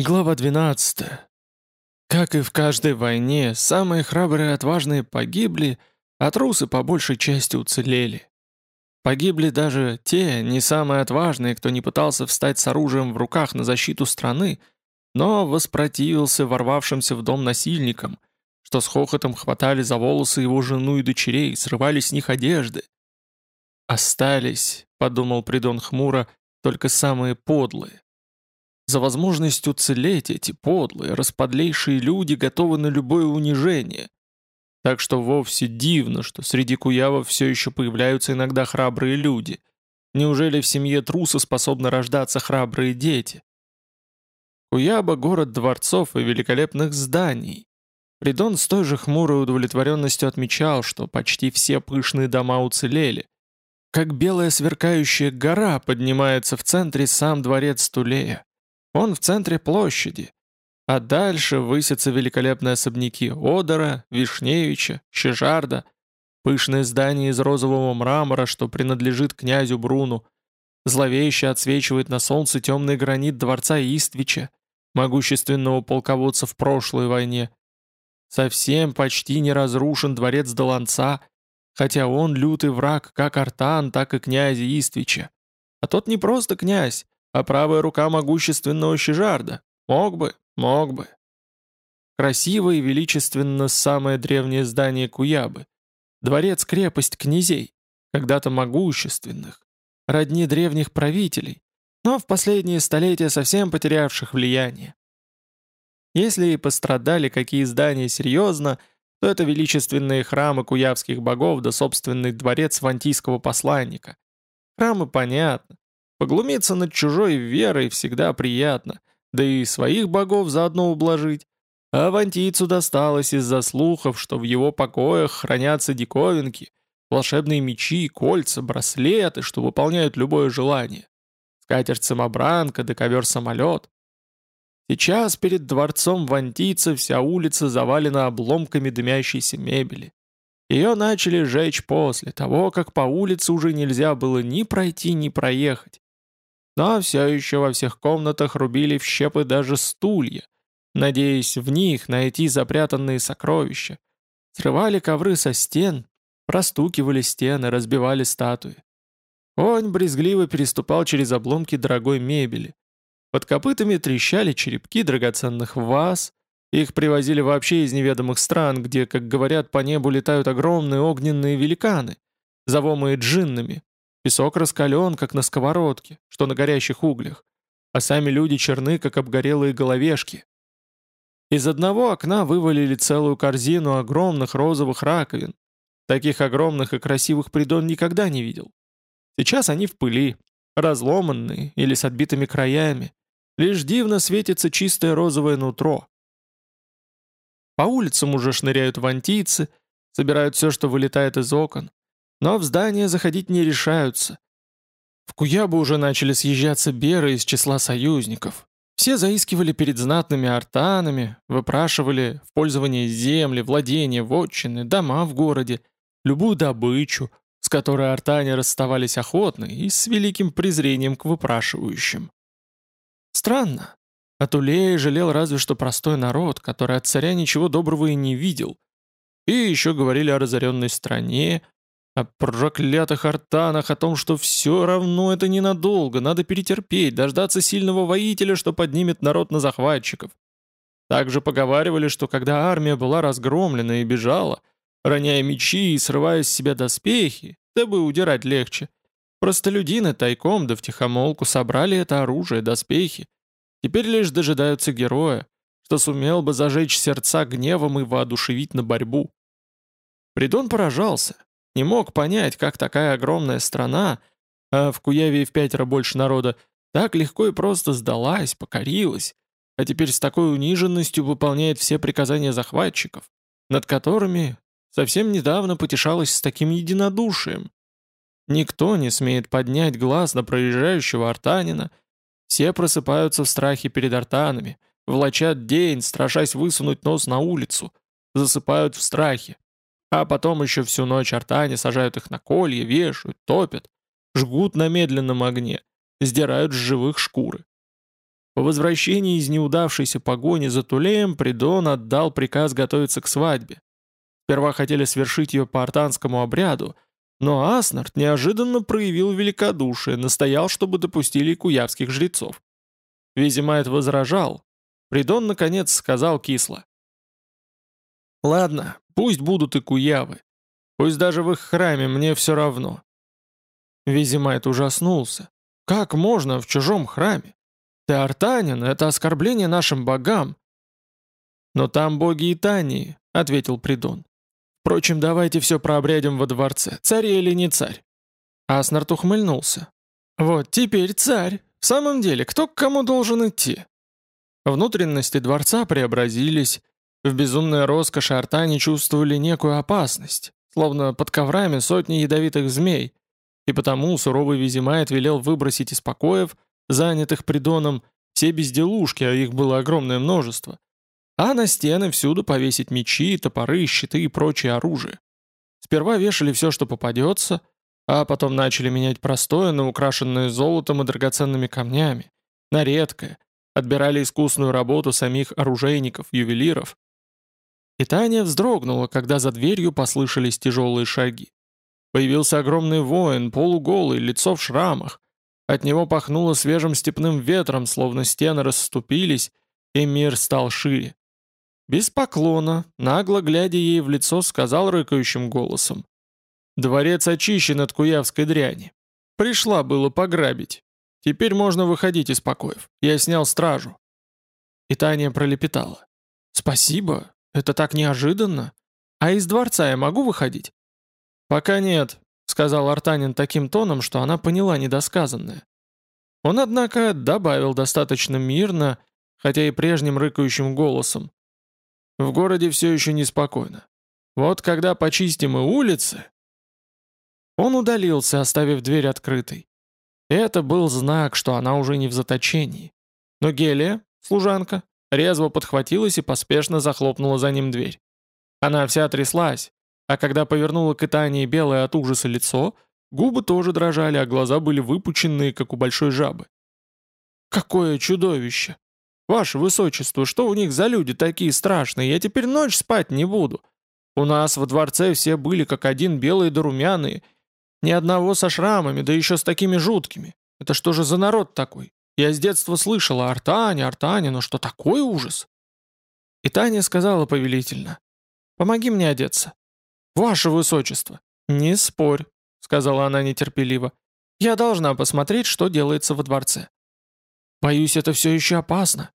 Глава 12. Как и в каждой войне, самые храбрые и отважные погибли, а трусы по большей части уцелели. Погибли даже те, не самые отважные, кто не пытался встать с оружием в руках на защиту страны, но воспротивился ворвавшимся в дом насильникам, что с хохотом хватали за волосы его жену и дочерей, срывали с них одежды. «Остались», — подумал Придон хмуро, — «только самые подлые, за возможность уцелеть эти подлые, расподлейшие люди готовы на любое унижение. Так что вовсе дивно, что среди куявов все еще появляются иногда храбрые люди. Неужели в семье труса способны рождаться храбрые дети? Куяба — город дворцов и великолепных зданий. Придон с той же хмурой удовлетворенностью отмечал, что почти все пышные дома уцелели. Как белая сверкающая гора поднимается в центре сам дворец Тулея. Он в центре площади. А дальше высятся великолепные особняки Одора, Вишневича, Щежарда, пышное здание из розового мрамора, что принадлежит князю Бруну, зловеще отсвечивает на солнце темный гранит дворца Иствича, могущественного полководца в прошлой войне. Совсем почти не разрушен дворец Доланца, хотя он лютый враг как Артан, так и князя Иствича. А тот не просто князь, а правая рука могущественного Щежарда. Мог бы, мог бы. Красиво и величественно самое древнее здание Куябы. Дворец-крепость князей, когда-то могущественных, родни древних правителей, но в последние столетия совсем потерявших влияние. Если и пострадали какие здания серьезно, то это величественные храмы куявских богов да собственный дворец вантийского посланника. Храмы понятно, Поглумиться над чужой верой всегда приятно, да и своих богов заодно ублажить. А Авантийцу досталось из-за слухов, что в его покоях хранятся диковинки, волшебные мечи, кольца, браслеты, что выполняют любое желание. Скатерть-самобранка да ковер-самолет. Сейчас перед дворцом Вантийца вся улица завалена обломками дымящейся мебели. Ее начали жечь после того, как по улице уже нельзя было ни пройти, ни проехать. Но все еще во всех комнатах рубили в щепы даже стулья, надеясь в них найти запрятанные сокровища. Срывали ковры со стен, простукивали стены, разбивали статуи. Конь брезгливо переступал через обломки дорогой мебели. Под копытами трещали черепки драгоценных ваз, их привозили вообще из неведомых стран, где, как говорят, по небу летают огромные огненные великаны, зовомые джиннами, Песок раскален, как на сковородке, что на горящих углях, а сами люди черны, как обгорелые головешки. Из одного окна вывалили целую корзину огромных розовых раковин. Таких огромных и красивых придон никогда не видел. Сейчас они в пыли, разломанные или с отбитыми краями. Лишь дивно светится чистое розовое нутро. По улицам уже шныряют вантийцы, собирают все, что вылетает из окон. Но в здание заходить не решаются. В Куябу уже начали съезжаться беры из числа союзников. Все заискивали перед знатными артанами, выпрашивали в пользование земли, владения, вотчины, дома в городе, любую добычу, с которой артане расставались охотно и с великим презрением к выпрашивающим. Странно. Атулея жалел разве что простой народ, который от царя ничего доброго и не видел. И еще говорили о разоренной стране, о проклятых артанах, о том, что все равно это ненадолго, надо перетерпеть, дождаться сильного воителя, что поднимет народ на захватчиков. Также поговаривали, что когда армия была разгромлена и бежала, роняя мечи и срывая с себя доспехи, дабы удирать легче, простолюдины тайком да втихомолку собрали это оружие, доспехи. Теперь лишь дожидаются героя, что сумел бы зажечь сердца гневом и воодушевить на борьбу. Придон поражался, не мог понять, как такая огромная страна, а в Куяве в пятеро больше народа, так легко и просто сдалась, покорилась, а теперь с такой униженностью выполняет все приказания захватчиков, над которыми совсем недавно потешалась с таким единодушием. Никто не смеет поднять глаз на проезжающего артанина, все просыпаются в страхе перед артанами, влачат день, страшась высунуть нос на улицу, засыпают в страхе, а потом еще всю ночь артане сажают их на колья, вешают, топят, жгут на медленном огне, сдирают с живых шкуры. По возвращении из неудавшейся погони за Тулеем Придон отдал приказ готовиться к свадьбе. Сперва хотели свершить ее по артанскому обряду, но Аснард неожиданно проявил великодушие, настоял, чтобы допустили куявских жрецов. Визимайт возражал. Придон, наконец, сказал кисло. «Ладно, пусть будут и куявы. Пусть даже в их храме, мне все равно». Визимайт ужаснулся. «Как можно в чужом храме? Ты артанин, это оскорбление нашим богам». «Но там боги Итании», — ответил Придон. «Впрочем, давайте все прообрядим во дворце, царь или не царь». Аснард ухмыльнулся. «Вот теперь царь. В самом деле, кто к кому должен идти?» Внутренности дворца преобразились. В безумной роскоши артане чувствовали некую опасность, словно под коврами сотни ядовитых змей, и потому суровый Визимайт велел выбросить из покоев, занятых придоном, все безделушки, а их было огромное множество, а на стены всюду повесить мечи, топоры, щиты и прочее оружие. Сперва вешали все, что попадется, а потом начали менять простое на украшенное золотом и драгоценными камнями, на редкое, отбирали искусную работу самих оружейников, ювелиров. И Таня вздрогнула, когда за дверью послышались тяжелые шаги. Появился огромный воин, полуголый, лицо в шрамах. От него пахнуло свежим степным ветром, словно стены расступились, и мир стал шире. Без поклона, нагло глядя ей в лицо, сказал рыкающим голосом. Дворец очищен от куявской дряни. Пришла было пограбить. Теперь можно выходить из покоев. Я снял стражу». И Таня пролепетала. «Спасибо, это так неожиданно. А из дворца я могу выходить?» «Пока нет», — сказал Артанин таким тоном, что она поняла недосказанное. Он, однако, добавил достаточно мирно, хотя и прежним рыкающим голосом. «В городе все еще неспокойно. Вот когда почистим и улицы...» Он удалился, оставив дверь открытой. Это был знак, что она уже не в заточении. Но Гелия, служанка, резво подхватилась и поспешно захлопнула за ним дверь. Она вся тряслась, а когда повернула к Итании белое от ужаса лицо, губы тоже дрожали, а глаза были выпученные, как у большой жабы. «Какое чудовище! Ваше Высочество, что у них за люди такие страшные? Я теперь ночь спать не буду. У нас во дворце все были как один белые да румяные, ни одного со шрамами, да еще с такими жуткими. Это что же за народ такой? Я с детства слышала «Артаня, Артаня», но что такой ужас?» И Таня сказала повелительно. «Помоги мне одеться». «Ваше высочество». «Не спорь», — сказала она нетерпеливо. «Я должна посмотреть, что делается во дворце». «Боюсь, это все еще опасно».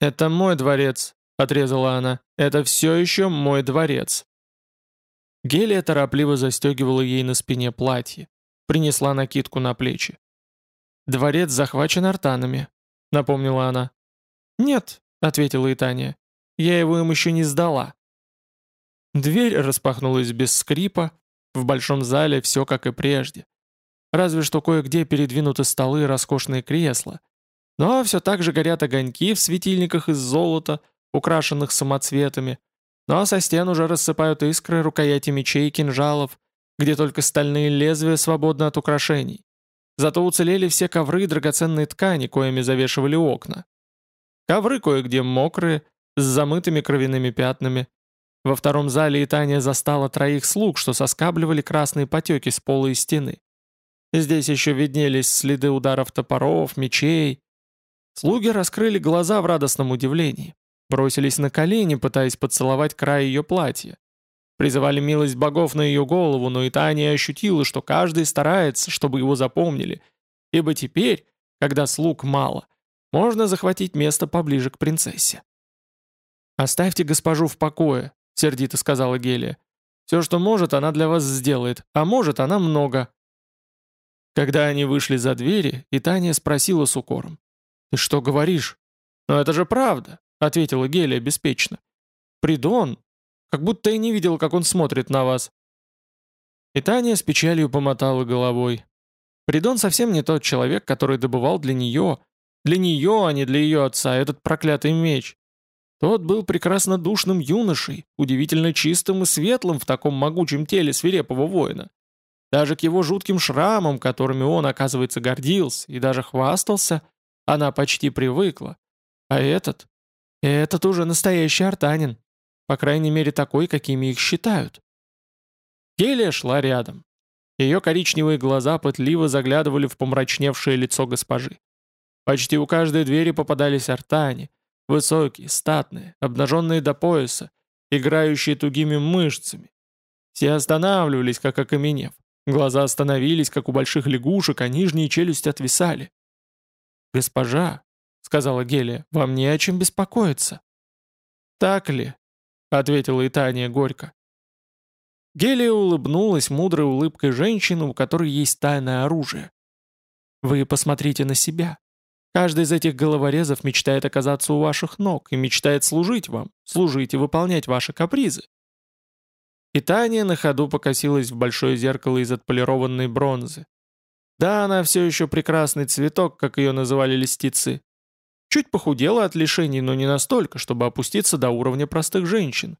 «Это мой дворец», — отрезала она. «Это все еще мой дворец». Гелия торопливо застегивала ей на спине платье, принесла накидку на плечи. «Дворец захвачен артанами», — напомнила она. «Нет», — ответила Итания, — «я его им еще не сдала». Дверь распахнулась без скрипа, в большом зале все как и прежде. Разве что кое-где передвинуты столы и роскошные кресла. Но все так же горят огоньки в светильниках из золота, украшенных самоцветами, но со стен уже рассыпают искры рукояти мечей и кинжалов, где только стальные лезвия свободны от украшений. Зато уцелели все ковры и драгоценные ткани, коими завешивали окна. Ковры кое-где мокрые, с замытыми кровяными пятнами. Во втором зале Итания застала троих слуг, что соскабливали красные потеки с пола и стены. Здесь еще виднелись следы ударов топоров, мечей. Слуги раскрыли глаза в радостном удивлении. Бросились на колени, пытаясь поцеловать край ее платья. Призывали милость богов на ее голову, но и Таня ощутила, что каждый старается, чтобы его запомнили. Ибо теперь, когда слуг мало, можно захватить место поближе к принцессе. «Оставьте госпожу в покое», — сердито сказала Гелия. «Все, что может, она для вас сделает, а может, она много». Когда они вышли за двери, и спросила с укором. «Ты что говоришь? Но это же правда ответила Гелия беспечно. «Придон! Как будто я не видел, как он смотрит на вас». И Таня с печалью помотала головой. Придон совсем не тот человек, который добывал для нее, для нее, а не для ее отца, этот проклятый меч. Тот был прекрасно душным юношей, удивительно чистым и светлым в таком могучем теле свирепого воина. Даже к его жутким шрамам, которыми он, оказывается, гордился и даже хвастался, Она почти привыкла. А этот? Этот уже настоящий артанин. По крайней мере, такой, какими их считают. Гелия шла рядом. Ее коричневые глаза пытливо заглядывали в помрачневшее лицо госпожи. Почти у каждой двери попадались артани, высокие, статные, обнаженные до пояса, играющие тугими мышцами. Все останавливались, как окаменев. Глаза остановились, как у больших лягушек, а нижние челюсти отвисали. «Госпожа», — сказала Гелия, — «вам не о чем беспокоиться». «Так ли?» — ответила Итания горько. Гелия улыбнулась мудрой улыбкой женщины, у которой есть тайное оружие. «Вы посмотрите на себя. Каждый из этих головорезов мечтает оказаться у ваших ног и мечтает служить вам, служить и выполнять ваши капризы. И Таня на ходу покосилась в большое зеркало из отполированной бронзы. Да, она все еще прекрасный цветок, как ее называли листицы. Чуть похудела от лишений, но не настолько, чтобы опуститься до уровня простых женщин.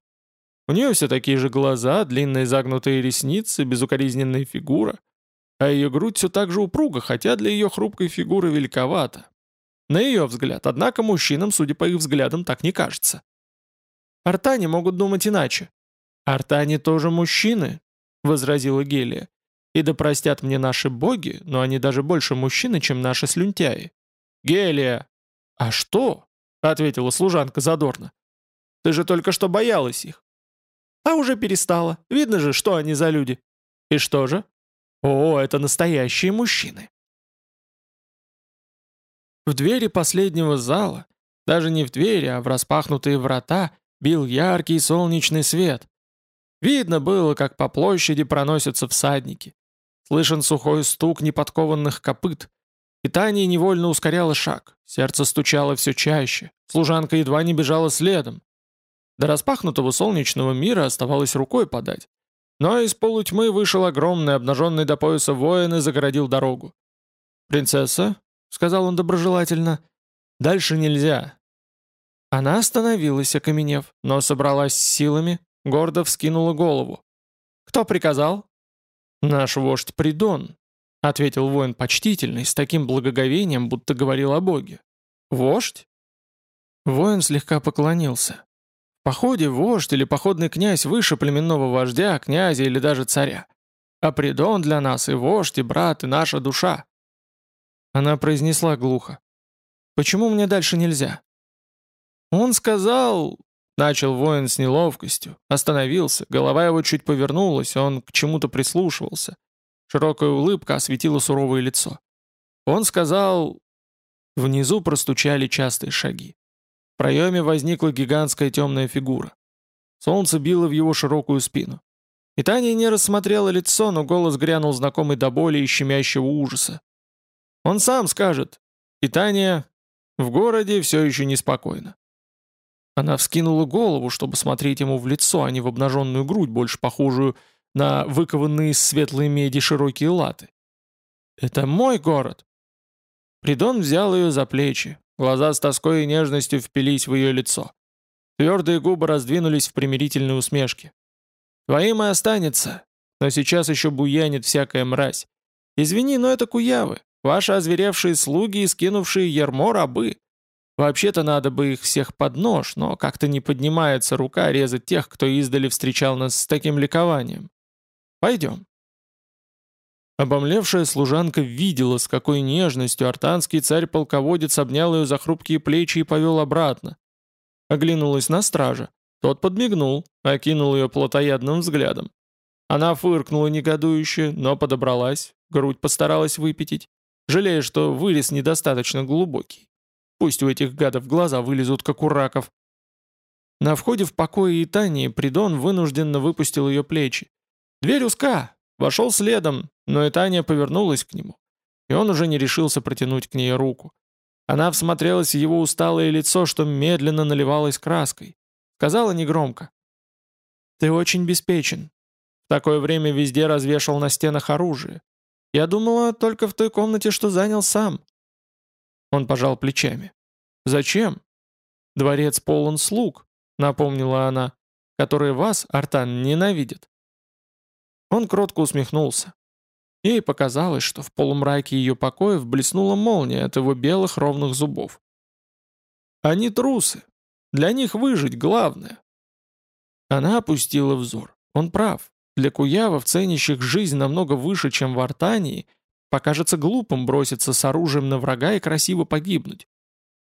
У нее все такие же глаза, длинные загнутые ресницы, безукоризненная фигура. А ее грудь все так же упруга, хотя для ее хрупкой фигуры великовата. На ее взгляд, однако мужчинам, судя по их взглядам, так не кажется. Артане могут думать иначе. «Артане тоже мужчины», — возразила Гелия. «И да простят мне наши боги, но они даже больше мужчины, чем наши слюнтяи». «Гелия!» «А что?» — ответила служанка задорно. «Ты же только что боялась их». «А уже перестала. Видно же, что они за люди». «И что же?» «О, это настоящие мужчины». В двери последнего зала, даже не в двери, а в распахнутые врата, бил яркий солнечный свет, Видно было, как по площади проносятся всадники. Слышен сухой стук неподкованных копыт. Питание невольно ускоряло шаг. Сердце стучало все чаще. Служанка едва не бежала следом. До распахнутого солнечного мира оставалось рукой подать. Но из полутьмы вышел огромный, обнаженный до пояса воин и загородил дорогу. «Принцесса», — сказал он доброжелательно, — «дальше нельзя». Она остановилась, окаменев, но собралась с силами, гордо вскинула голову. «Кто приказал?» «Наш вождь Придон», — ответил воин почтительный, с таким благоговением, будто говорил о боге. «Вождь?» Воин слегка поклонился. В походе вождь или походный князь выше племенного вождя, князя или даже царя. А Придон для нас и вождь, и брат, и наша душа. Она произнесла глухо. «Почему мне дальше нельзя?» «Он сказал, Начал воин с неловкостью, остановился, голова его чуть повернулась, он к чему-то прислушивался. Широкая улыбка осветила суровое лицо. Он сказал... Внизу простучали частые шаги. В проеме возникла гигантская темная фигура. Солнце било в его широкую спину. И Таня не рассмотрела лицо, но голос грянул знакомый до боли и щемящего ужаса. Он сам скажет. И Таня в городе все еще неспокойно. Она вскинула голову, чтобы смотреть ему в лицо, а не в обнаженную грудь, больше похожую на выкованные из светлой меди широкие латы. «Это мой город!» Придон взял ее за плечи, глаза с тоской и нежностью впились в ее лицо. Твердые губы раздвинулись в примирительной усмешке. «Твоим и останется, но сейчас еще буянит всякая мразь. Извини, но это куявы, ваши озверевшие слуги и скинувшие ермо рабы. Вообще-то надо бы их всех под нож, но как-то не поднимается рука резать тех, кто издали встречал нас с таким ликованием. Пойдем. Обомлевшая служанка видела, с какой нежностью артанский царь-полководец обнял ее за хрупкие плечи и повел обратно. Оглянулась на стража. Тот подмигнул, окинул ее плотоядным взглядом. Она фыркнула негодующе, но подобралась, грудь постаралась выпятить, жалея, что вырез недостаточно глубокий. Пусть у этих гадов глаза вылезут, как у раков. На входе в покое Итании Придон вынужденно выпустил ее плечи. Дверь узка, вошел следом, но Итания повернулась к нему, и он уже не решился протянуть к ней руку. Она всмотрелась в его усталое лицо, что медленно наливалось краской. Сказала негромко. «Ты очень беспечен. В такое время везде развешал на стенах оружие. Я думала только в той комнате, что занял сам. Он пожал плечами. «Зачем?» «Дворец полон слуг», — напомнила она, «которые вас, Артан, ненавидят». Он кротко усмехнулся. Ей показалось, что в полумраке ее покоев блеснула молния от его белых ровных зубов. «Они трусы. Для них выжить главное». Она опустила взор. Он прав. Для куявов, ценящих жизнь намного выше, чем в Артании, покажется глупым броситься с оружием на врага и красиво погибнуть.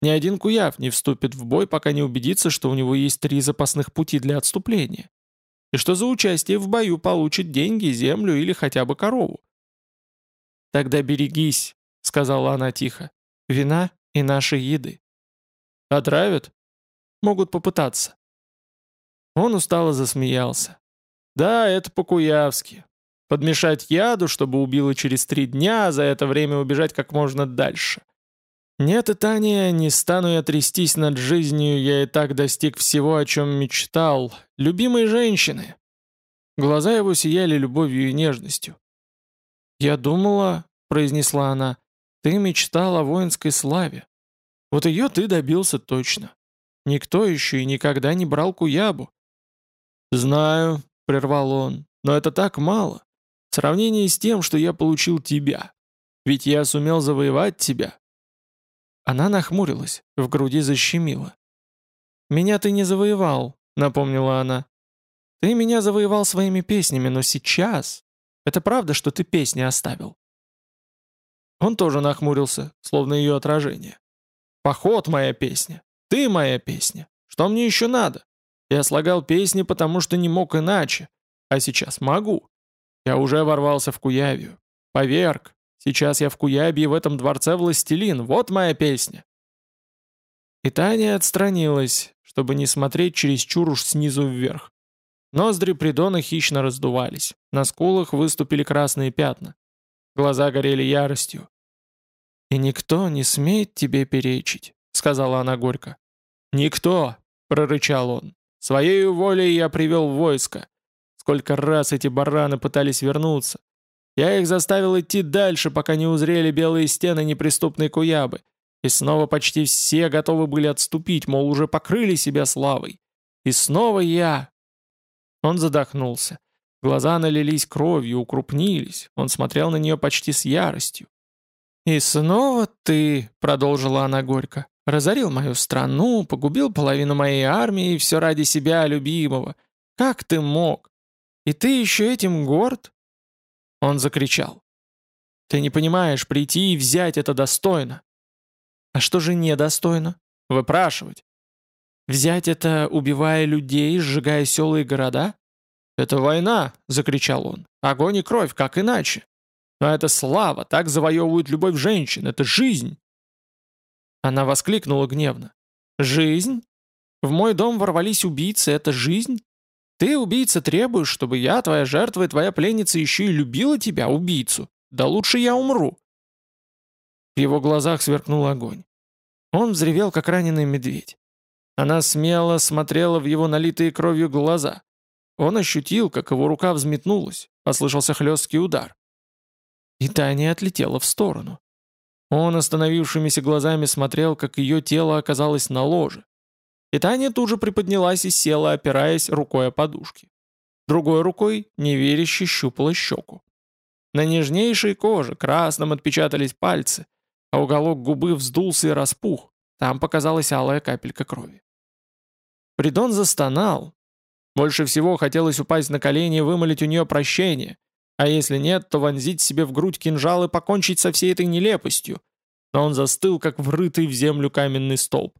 Ни один куяв не вступит в бой, пока не убедится, что у него есть три запасных пути для отступления. И что за участие в бою получит деньги, землю или хотя бы корову. «Тогда берегись», — сказала она тихо, — «вина и нашей еды». «Отравят?» «Могут попытаться». Он устало засмеялся. «Да, это по-куявски. Подмешать яду, чтобы убило через три дня, а за это время убежать как можно дальше». «Нет, и Таня, не стану я трястись над жизнью, я и так достиг всего, о чем мечтал. Любимой женщины!» Глаза его сияли любовью и нежностью. «Я думала», — произнесла она, — «ты мечтал о воинской славе. Вот ее ты добился точно. Никто еще и никогда не брал Куябу». «Знаю», — прервал он, — «но это так мало. В сравнении с тем, что я получил тебя. Ведь я сумел завоевать тебя, она нахмурилась, в груди защемила. «Меня ты не завоевал», — напомнила она. «Ты меня завоевал своими песнями, но сейчас... Это правда, что ты песни оставил?» Он тоже нахмурился, словно ее отражение. «Поход моя песня. Ты моя песня. Что мне еще надо? Я слагал песни, потому что не мог иначе. А сейчас могу. Я уже ворвался в Куявию. Поверг, Сейчас я в Куябе в этом дворце властелин. Вот моя песня!» И Таня отстранилась, чтобы не смотреть чересчур уж снизу вверх. Ноздри Придона хищно раздувались. На скулах выступили красные пятна. Глаза горели яростью. «И никто не смеет тебе перечить», — сказала она горько. «Никто», — прорычал он. «Своею волей я привел войско. Сколько раз эти бараны пытались вернуться. Я их заставил идти дальше, пока не узрели белые стены неприступной Куябы. И снова почти все готовы были отступить, мол, уже покрыли себя славой. И снова я... Он задохнулся. Глаза налились кровью, укрупнились. Он смотрел на нее почти с яростью. «И снова ты», — продолжила она горько, — «разорил мою страну, погубил половину моей армии, и все ради себя, любимого. Как ты мог? И ты еще этим горд? Он закричал. «Ты не понимаешь, прийти и взять это достойно!» «А что же недостойно?» «Выпрашивать!» «Взять это, убивая людей, сжигая села и города?» «Это война!» — закричал он. «Огонь и кровь, как иначе?» «Но это слава, так завоевывают любовь женщин, это жизнь!» Она воскликнула гневно. «Жизнь? В мой дом ворвались убийцы, это жизнь? Ты, убийца, требуешь, чтобы я, твоя жертва и твоя пленница еще и любила тебя, убийцу. Да лучше я умру». В его глазах сверкнул огонь. Он взревел, как раненый медведь. Она смело смотрела в его налитые кровью глаза. Он ощутил, как его рука взметнулась, послышался хлесткий удар. И Таня отлетела в сторону. Он остановившимися глазами смотрел, как ее тело оказалось на ложе. И Таня тут же приподнялась и села, опираясь рукой о подушки. Другой рукой неверяще щупала щеку. На нежнейшей коже красным отпечатались пальцы, а уголок губы вздулся и распух. Там показалась алая капелька крови. Придон застонал. Больше всего хотелось упасть на колени и вымолить у нее прощение, а если нет, то вонзить себе в грудь кинжал и покончить со всей этой нелепостью. Но он застыл, как врытый в землю каменный столб.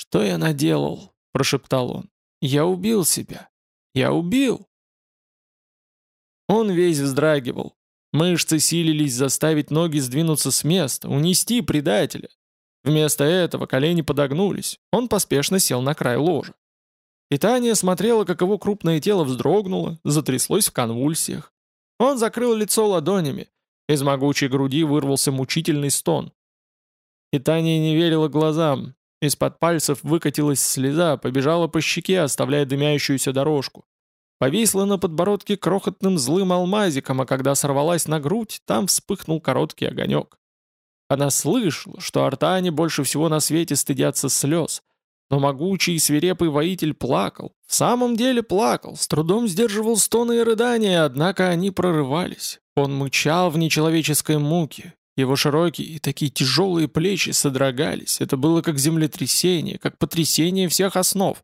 «Что я наделал?» – прошептал он. «Я убил себя. Я убил!» Он весь вздрагивал. Мышцы силились заставить ноги сдвинуться с места, унести предателя. Вместо этого колени подогнулись. Он поспешно сел на край ложа. И Таня смотрела, как его крупное тело вздрогнуло, затряслось в конвульсиях. Он закрыл лицо ладонями. Из могучей груди вырвался мучительный стон. И Таня не верила глазам. Из-под пальцев выкатилась слеза, побежала по щеке, оставляя дымящуюся дорожку. Повисла на подбородке крохотным злым алмазиком, а когда сорвалась на грудь, там вспыхнул короткий огонек. Она слышала, что артане больше всего на свете стыдятся слез, но могучий и свирепый воитель плакал, в самом деле плакал, с трудом сдерживал стоны и рыдания, однако они прорывались. Он мычал в нечеловеческой муке. Его широкие и такие тяжелые плечи содрогались. Это было как землетрясение, как потрясение всех основ.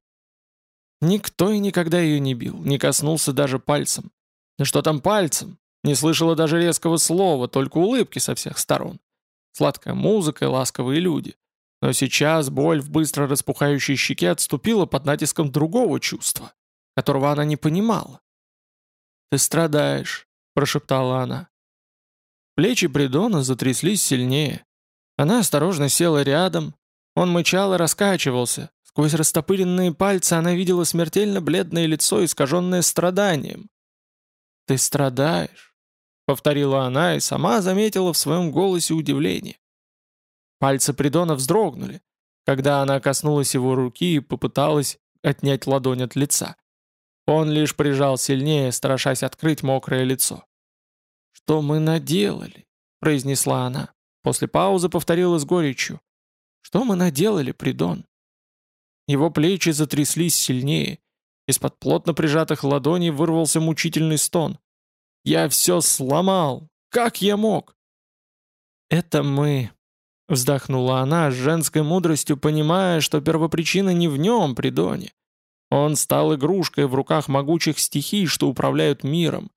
Никто и никогда ее не бил, не коснулся даже пальцем. Да что там пальцем? Не слышала даже резкого слова, только улыбки со всех сторон. Сладкая музыка и ласковые люди. Но сейчас боль в быстро распухающей щеке отступила под натиском другого чувства, которого она не понимала. «Ты страдаешь», — прошептала она. Плечи Придона затряслись сильнее. Она осторожно села рядом. Он мычал и раскачивался. Сквозь растопыренные пальцы она видела смертельно бледное лицо, искаженное страданием. «Ты страдаешь», — повторила она и сама заметила в своем голосе удивление. Пальцы Придона вздрогнули, когда она коснулась его руки и попыталась отнять ладонь от лица. Он лишь прижал сильнее, страшась открыть мокрое лицо. «Что мы наделали?» — произнесла она. После паузы повторила с горечью. «Что мы наделали, Придон?» Его плечи затряслись сильнее. Из-под плотно прижатых ладоней вырвался мучительный стон. «Я все сломал! Как я мог?» «Это мы Вздохнула она с женской мудростью, понимая, что первопричина не в нем, Придоне. Он стал игрушкой в руках могучих стихий, что управляют миром.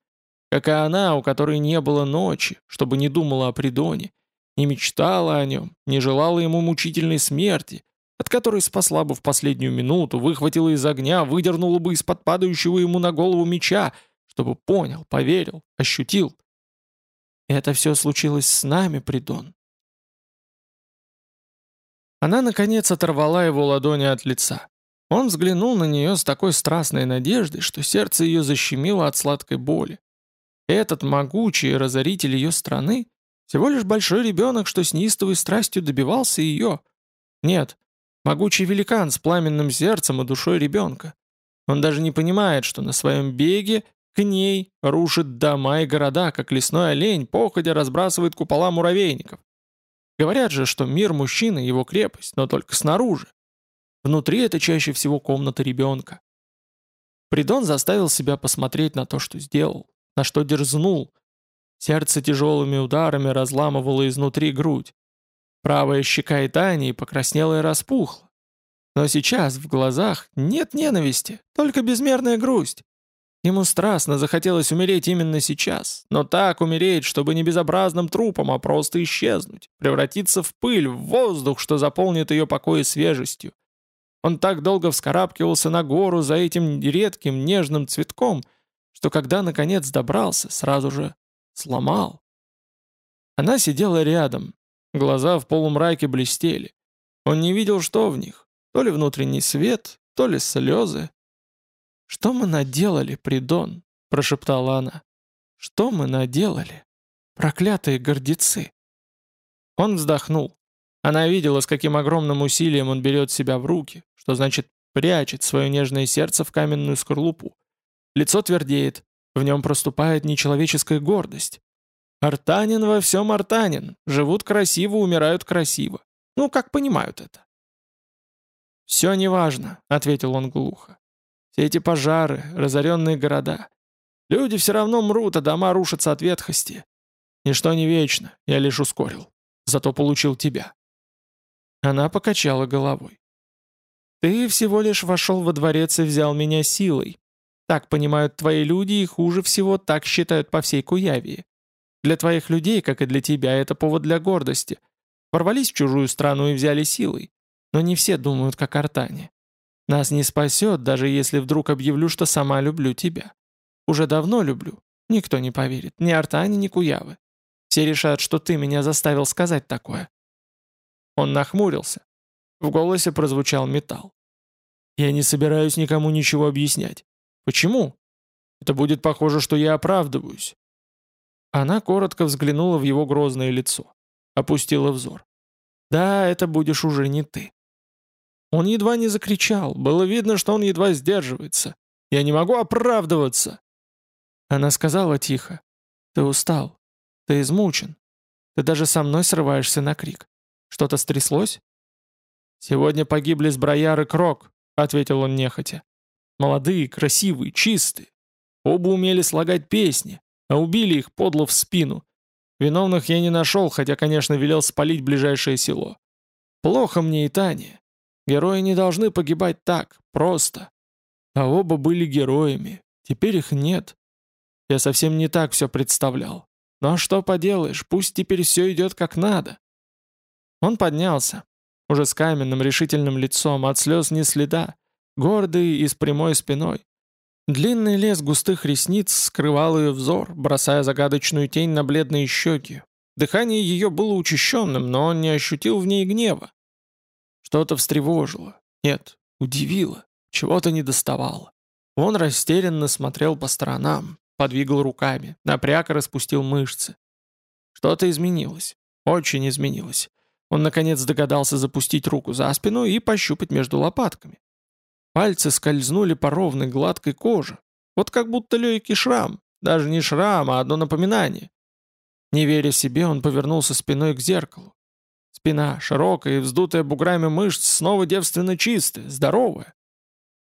Как и она, у которой не было ночи, чтобы не думала о Придоне, не мечтала о нем, не желала ему мучительной смерти, от которой спасла бы в последнюю минуту, выхватила из огня, выдернула бы из-под падающего ему на голову меча, чтобы понял, поверил, ощутил. Это все случилось с нами, Придон. Она, наконец, оторвала его ладони от лица. Он взглянул на нее с такой страстной надеждой, что сердце ее защемило от сладкой боли. Этот могучий разоритель ее страны всего лишь большой ребенок, что с неистовой страстью добивался ее. Нет, могучий великан с пламенным сердцем и душой ребенка. Он даже не понимает, что на своем беге к ней рушит дома и города, как лесной олень, походя разбрасывает купола муравейников. Говорят же, что мир мужчины — его крепость, но только снаружи. Внутри это чаще всего комната ребенка. Придон заставил себя посмотреть на то, что сделал, на что дерзнул. Сердце тяжелыми ударами разламывало изнутри грудь. Правая щека и Тани покраснела и распухла. Но сейчас в глазах нет ненависти, только безмерная грусть. Ему страстно захотелось умереть именно сейчас, но так умереть, чтобы не безобразным трупом, а просто исчезнуть, превратиться в пыль, в воздух, что заполнит ее покой свежестью. Он так долго вскарабкивался на гору за этим редким нежным цветком, что когда наконец добрался, сразу же сломал. Она сидела рядом, глаза в полумраке блестели. Он не видел, что в них, то ли внутренний свет, то ли слезы, «Что мы наделали, Придон?» — прошептала она. «Что мы наделали? Проклятые гордецы!» Он вздохнул. Она видела, с каким огромным усилием он берет себя в руки, что значит прячет свое нежное сердце в каменную скорлупу. Лицо твердеет, в нем проступает нечеловеческая гордость. Артанин во всем артанин, живут красиво, умирают красиво. Ну, как понимают это? «Все неважно», — ответил он глухо. Все эти пожары, разоренные города. Люди все равно мрут, а дома рушатся от ветхости. Ничто не вечно, я лишь ускорил. Зато получил тебя». Она покачала головой. «Ты всего лишь вошел во дворец и взял меня силой. Так понимают твои люди и хуже всего так считают по всей Куявии. Для твоих людей, как и для тебя, это повод для гордости. Ворвались в чужую страну и взяли силой. Но не все думают, как артане. Нас не спасет, даже если вдруг объявлю, что сама люблю тебя. Уже давно люблю. Никто не поверит. Ни Артани, ни Куявы. Все решат, что ты меня заставил сказать такое». Он нахмурился. В голосе прозвучал металл. «Я не собираюсь никому ничего объяснять. Почему? Это будет похоже, что я оправдываюсь». Она коротко взглянула в его грозное лицо. Опустила взор. «Да, это будешь уже не ты. Он едва не закричал, было видно, что он едва сдерживается. «Я не могу оправдываться!» Она сказала тихо. «Ты устал. Ты измучен. Ты даже со мной срываешься на крик. Что-то стряслось?» «Сегодня погибли Сброяр и Крок», — ответил он нехотя. «Молодые, красивые, чистые. Оба умели слагать песни. а убили их подло в спину. Виновных я не нашел, хотя, конечно, велел спалить ближайшее село. Плохо мне и Таня. Герои не должны погибать так, просто. А оба были героями. Теперь их нет. Я совсем не так все представлял. Но что поделаешь, пусть теперь все идет как надо. Он поднялся, уже с каменным решительным лицом, от слез не следа, гордый и с прямой спиной. Длинный лес густых ресниц скрывал ее взор, бросая загадочную тень на бледные щеки. Дыхание ее было учащенным, но он не ощутил в ней гнева. Что-то встревожило. Нет, удивило. Чего-то не доставало. Он растерянно смотрел по сторонам, подвигал руками, напряг и распустил мышцы. Что-то изменилось. Очень изменилось. Он, наконец, догадался запустить руку за спину и пощупать между лопатками. Пальцы скользнули по ровной гладкой коже. Вот как будто легкий шрам. Даже не шрам, а одно напоминание. Не веря себе, он повернулся спиной к зеркалу. Спина, широкая и вздутая буграми мышц, снова девственно чистая, здоровая.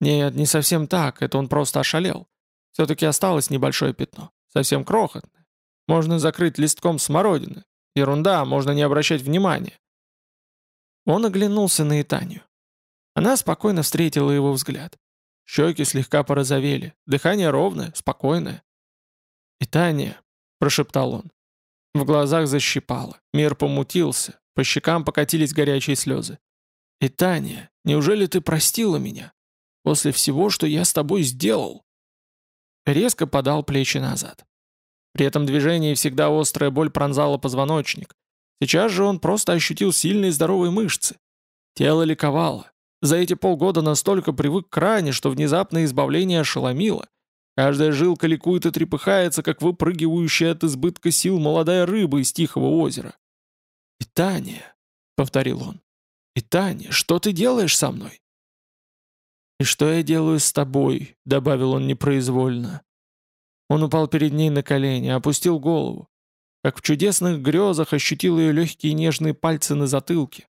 Нет, не совсем так, это он просто ошалел. Все-таки осталось небольшое пятно, совсем крохотное. Можно закрыть листком смородины. Ерунда, можно не обращать внимания. Он оглянулся на Итанию. Она спокойно встретила его взгляд. Щеки слегка порозовели, дыхание ровное, спокойное. «Итания», — прошептал он. В глазах защипало, мир помутился, по щекам покатились горячие слезы. «Итания, неужели ты простила меня? После всего, что я с тобой сделал?» Резко подал плечи назад. При этом движении всегда острая боль пронзала позвоночник. Сейчас же он просто ощутил сильные здоровые мышцы. Тело ликовало, за эти полгода настолько привык к ране, что внезапное избавление ошеломило. Каждая жилка ликует и трепыхается, как выпрыгивающая от избытка сил молодая рыба из Тихого озера. «И Таня», — повторил он, — «И Таня, что ты делаешь со мной?» «И что я делаю с тобой?» — добавил он непроизвольно. Он упал перед ней на колени, опустил голову. Как в чудесных грезах ощутил ее легкие нежные пальцы на затылке.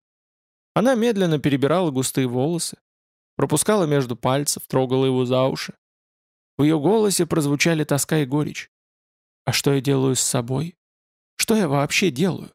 Она медленно перебирала густые волосы, пропускала между пальцев, трогала его за уши. В ее голосе прозвучали тоска и горечь. «А что я делаю с собой? Что я вообще делаю?